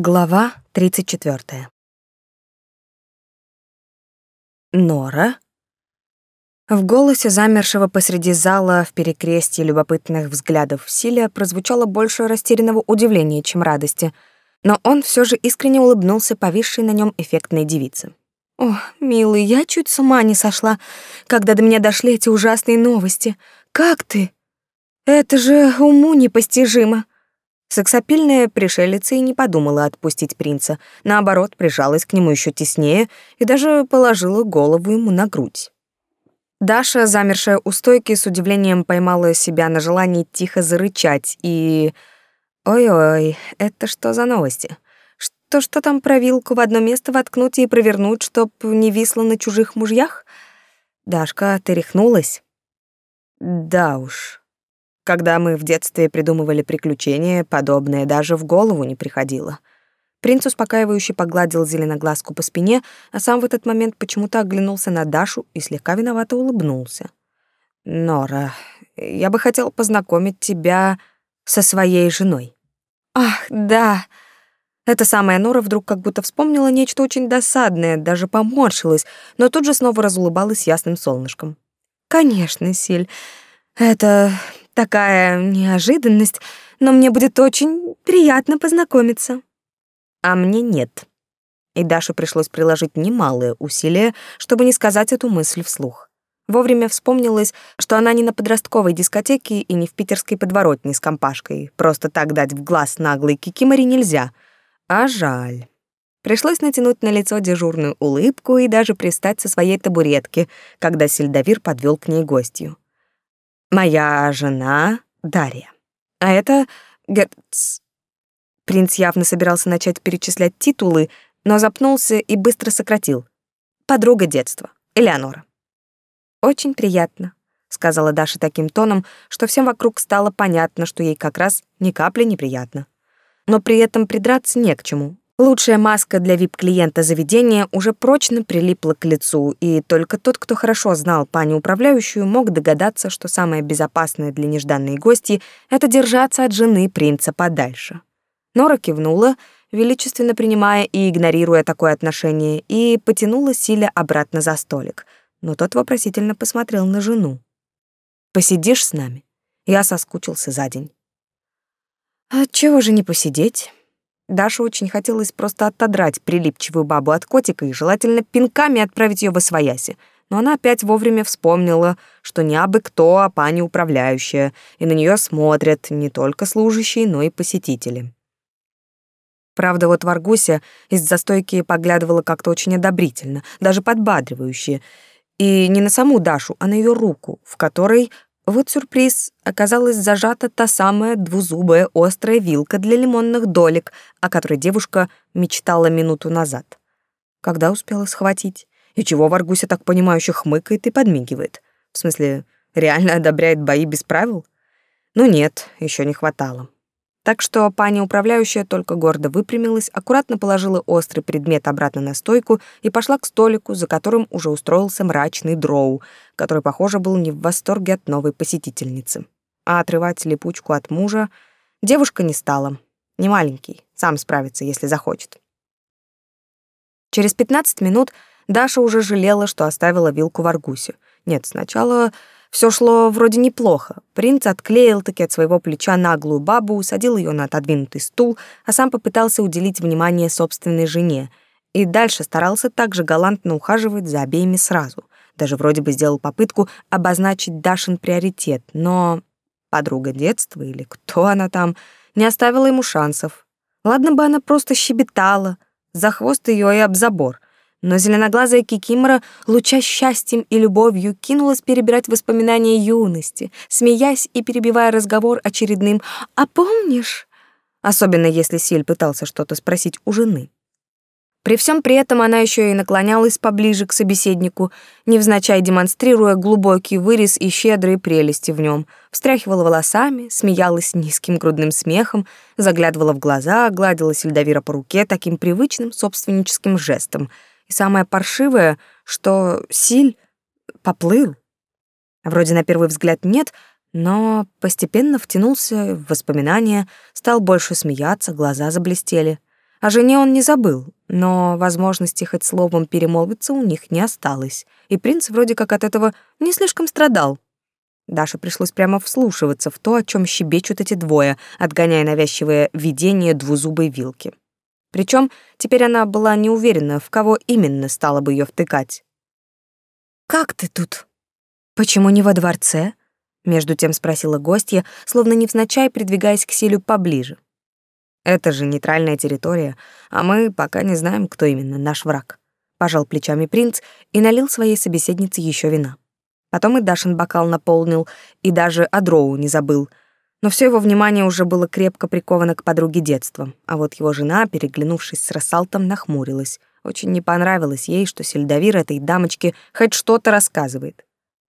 Глава 34. Нора? В голосе замершего посреди зала в перекрестии любопытных взглядов Силия прозвучало больше растерянного удивления, чем радости, но он все же искренне улыбнулся повисшей на нем эффектной девице. «О, милый, я чуть с ума не сошла, когда до меня дошли эти ужасные новости. Как ты? Это же уму непостижимо!» Сексапильная пришелица и не подумала отпустить принца, наоборот, прижалась к нему еще теснее и даже положила голову ему на грудь. Даша, замершая у стойки, с удивлением поймала себя на желании тихо зарычать и... Ой-ой, это что за новости? Что что там про вилку в одно место воткнуть и провернуть, чтоб не висло на чужих мужьях? Дашка, ты рехнулась? Да уж, когда мы в детстве придумывали приключения, подобное даже в голову не приходило. Принц успокаивающе погладил зеленоглазку по спине, а сам в этот момент почему-то оглянулся на Дашу и слегка виновато улыбнулся. «Нора, я бы хотел познакомить тебя со своей женой». «Ах, да!» Эта самая Нора вдруг как будто вспомнила нечто очень досадное, даже поморщилась, но тут же снова разулыбалась ясным солнышком. «Конечно, Силь, это Такая неожиданность, но мне будет очень приятно познакомиться. А мне нет. И Даше пришлось приложить немалые усилия, чтобы не сказать эту мысль вслух. Вовремя вспомнилось, что она не на подростковой дискотеке и не в питерской подворотне с компашкой. Просто так дать в глаз наглой кикимори нельзя. А жаль. Пришлось натянуть на лицо дежурную улыбку и даже пристать со своей табуретки, когда Сельдовир подвел к ней гостью. Моя жена Дарья. А это Герц. Принц явно собирался начать перечислять титулы, но запнулся и быстро сократил. Подруга детства, Элеонора. Очень приятно, сказала Даша таким тоном, что всем вокруг стало понятно, что ей как раз ни капли неприятно. Но при этом придраться не к чему. Лучшая маска для вип-клиента заведения уже прочно прилипла к лицу, и только тот, кто хорошо знал пани-управляющую, мог догадаться, что самое безопасное для нежданной гости — это держаться от жены принца подальше. Нора кивнула, величественно принимая и игнорируя такое отношение, и потянула Силя обратно за столик. Но тот вопросительно посмотрел на жену. «Посидишь с нами?» Я соскучился за день. «А чего же не посидеть?» Даше очень хотелось просто отодрать прилипчивую бабу от котика и желательно пинками отправить ее в освояси. Но она опять вовремя вспомнила, что не абы кто, а пани управляющая, и на нее смотрят не только служащие, но и посетители. Правда, вот Варгуся из застойки поглядывала как-то очень одобрительно, даже подбадривающе. И не на саму Дашу, а на ее руку, в которой вот сюрприз, оказалась зажата та самая двузубая острая вилка для лимонных долек, о которой девушка мечтала минуту назад. Когда успела схватить? И чего Варгуся так понимающе хмыкает и подмигивает? В смысле, реально одобряет бои без правил? Ну нет, еще не хватало. Так что пани управляющая только гордо выпрямилась, аккуратно положила острый предмет обратно на стойку и пошла к столику, за которым уже устроился мрачный дроу, который, похоже, был не в восторге от новой посетительницы. А отрывать липучку от мужа девушка не стала. Не маленький, сам справится, если захочет. Через 15 минут Даша уже жалела, что оставила вилку в аргусе. Нет, сначала все шло вроде неплохо. Принц отклеил таки от своего плеча наглую бабу, усадил ее на отодвинутый стул, а сам попытался уделить внимание собственной жене. И дальше старался также галантно ухаживать за обеими сразу. Даже вроде бы сделал попытку обозначить Дашин приоритет, но подруга детства или кто она там, не оставила ему шансов. Ладно бы она просто щебетала, за хвост ее и об забор — но зеленоглазая Кикимора, луча счастьем и любовью, кинулась перебирать воспоминания юности, смеясь и перебивая разговор очередным «А помнишь?», особенно если Силь пытался что-то спросить у жены. При всем при этом она еще и наклонялась поближе к собеседнику, невзначай демонстрируя глубокий вырез и щедрые прелести в нем, встряхивала волосами, смеялась низким грудным смехом, заглядывала в глаза, гладила Сельдовира по руке таким привычным собственническим жестом — и самое паршивое, что Силь поплыл. Вроде на первый взгляд нет, но постепенно втянулся в воспоминания, стал больше смеяться, глаза заблестели. О жене он не забыл, но возможности хоть словом перемолвиться у них не осталось, и принц вроде как от этого не слишком страдал. Даше пришлось прямо вслушиваться в то, о чем щебечут эти двое, отгоняя навязчивое видение двузубой вилки. Причем теперь она была не уверена, в кого именно стала бы ее втыкать. «Как ты тут? Почему не во дворце?» Между тем спросила гостья, словно невзначай придвигаясь к Силю поближе. Это же нейтральная территория, а мы пока не знаем, кто именно наш враг. Пожал плечами принц и налил своей собеседнице еще вина. Потом и Дашин бокал наполнил, и даже о дроу не забыл. Но все его внимание уже было крепко приковано к подруге детства, а вот его жена, переглянувшись с Рассалтом, нахмурилась. Очень не понравилось ей, что сельдовир этой дамочке хоть что-то рассказывает.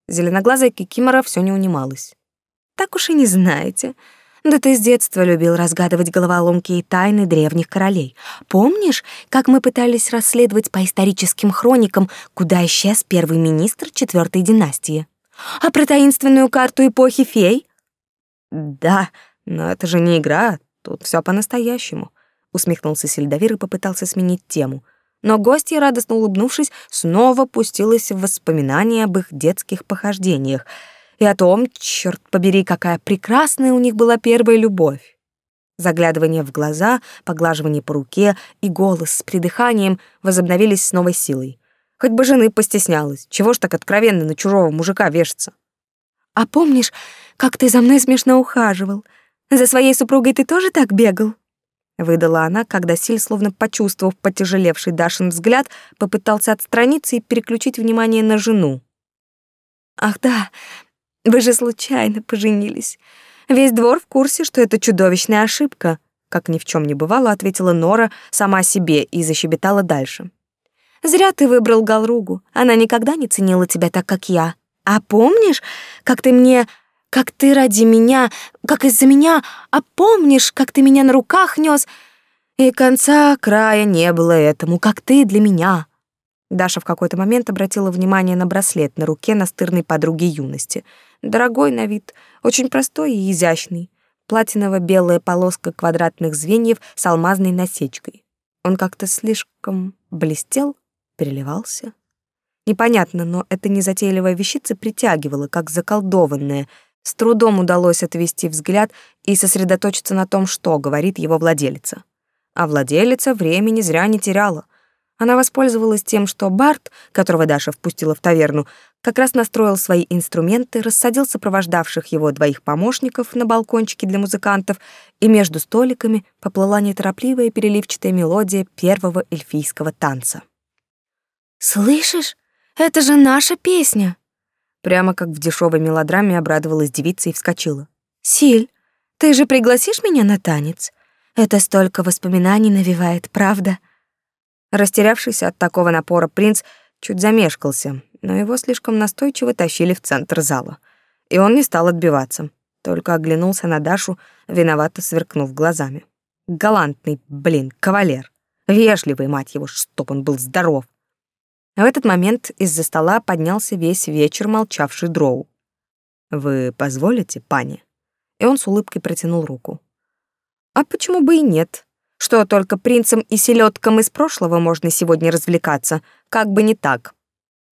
Зеленоглазая Кикимора все не унималась. «Так уж и не знаете. Да ты с детства любил разгадывать головоломки и тайны древних королей. Помнишь, как мы пытались расследовать по историческим хроникам, куда исчез первый министр четвертой династии? А про таинственную карту эпохи фей?» «Да, но это же не игра, тут все по-настоящему», — усмехнулся Сельдовир и попытался сменить тему — но гостья, радостно улыбнувшись, снова пустилась в воспоминания об их детских похождениях и о том, черт побери, какая прекрасная у них была первая любовь. Заглядывание в глаза, поглаживание по руке и голос с придыханием возобновились с новой силой. Хоть бы жены постеснялась, чего ж так откровенно на чужого мужика вешаться? «А помнишь, как ты за мной смешно ухаживал? За своей супругой ты тоже так бегал?» выдала она, когда Силь, словно почувствовав потяжелевший Дашин взгляд, попытался отстраниться и переключить внимание на жену. Ах да, вы же случайно поженились. Весь двор в курсе, что это чудовищная ошибка, как ни в чем не бывало, ответила Нора сама себе и защебетала дальше. Зря ты выбрал Галругу. Она никогда не ценила тебя так, как я. А помнишь, как ты мне как ты ради меня, как из-за меня, а помнишь, как ты меня на руках нёс? И конца края не было этому, как ты для меня. Даша в какой-то момент обратила внимание на браслет на руке настырной подруги юности. Дорогой на вид, очень простой и изящный. Платиново-белая полоска квадратных звеньев с алмазной насечкой. Он как-то слишком блестел, переливался. Непонятно, но эта незатейливая вещица притягивала, как заколдованная — с трудом удалось отвести взгляд и сосредоточиться на том, что говорит его владелица. А владелица времени зря не теряла. Она воспользовалась тем, что Барт, которого Даша впустила в таверну, как раз настроил свои инструменты, рассадил сопровождавших его двоих помощников на балкончике для музыкантов, и между столиками поплыла неторопливая переливчатая мелодия первого эльфийского танца. «Слышишь? Это же наша песня!» Прямо как в дешевой мелодраме обрадовалась девица и вскочила. «Силь, ты же пригласишь меня на танец? Это столько воспоминаний навевает, правда?» Растерявшийся от такого напора принц чуть замешкался, но его слишком настойчиво тащили в центр зала. И он не стал отбиваться, только оглянулся на Дашу, виновато сверкнув глазами. Галантный, блин, кавалер. Вежливый, мать его, чтоб он был здоров. В этот момент из-за стола поднялся весь вечер молчавший Дроу. «Вы позволите, пани?» И он с улыбкой протянул руку. «А почему бы и нет? Что, только принцам и селедкам из прошлого можно сегодня развлекаться? Как бы не так.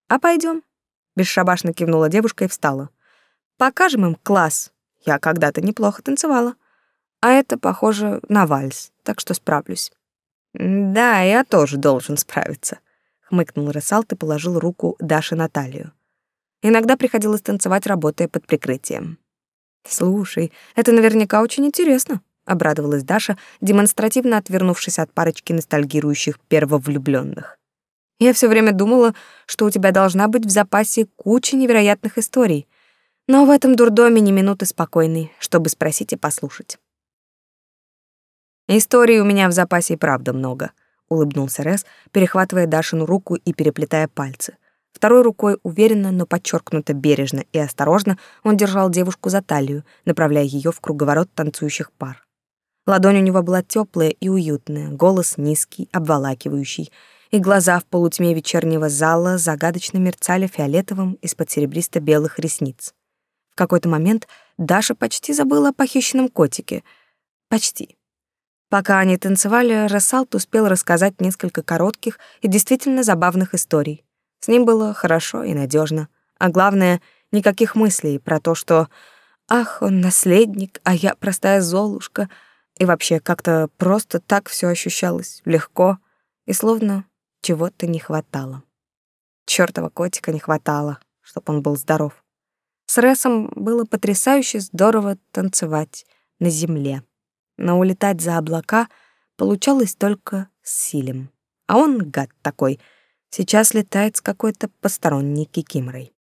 А пойдем?» Бесшабашно кивнула девушка и встала. «Покажем им класс. Я когда-то неплохо танцевала. А это похоже на вальс, так что справлюсь». «Да, я тоже должен справиться», хмыкнул Ресалт и положил руку Даше на талию. Иногда приходилось танцевать, работая под прикрытием. Слушай, это наверняка очень интересно, обрадовалась Даша, демонстративно отвернувшись от парочки ностальгирующих первовлюбленных. Я все время думала, что у тебя должна быть в запасе куча невероятных историй, но в этом дурдоме ни минуты спокойной, чтобы спросить и послушать. Историй у меня в запасе и правда много, улыбнулся Рес, перехватывая Дашину руку и переплетая пальцы. Второй рукой уверенно, но подчеркнуто бережно и осторожно он держал девушку за талию, направляя ее в круговорот танцующих пар. Ладонь у него была теплая и уютная, голос низкий, обволакивающий, и глаза в полутьме вечернего зала загадочно мерцали фиолетовым из-под серебристо-белых ресниц. В какой-то момент Даша почти забыла о похищенном котике. Почти. Пока они танцевали, Рассалт успел рассказать несколько коротких и действительно забавных историй. С ним было хорошо и надежно, а главное, никаких мыслей про то, что «ах, он наследник, а я простая золушка», и вообще как-то просто так все ощущалось, легко, и словно чего-то не хватало. Чёртова котика не хватало, чтоб он был здоров. С Ресом было потрясающе здорово танцевать на земле. Но улетать за облака получалось только с Силем. А он, гад такой, сейчас летает с какой-то посторонней кикимрой.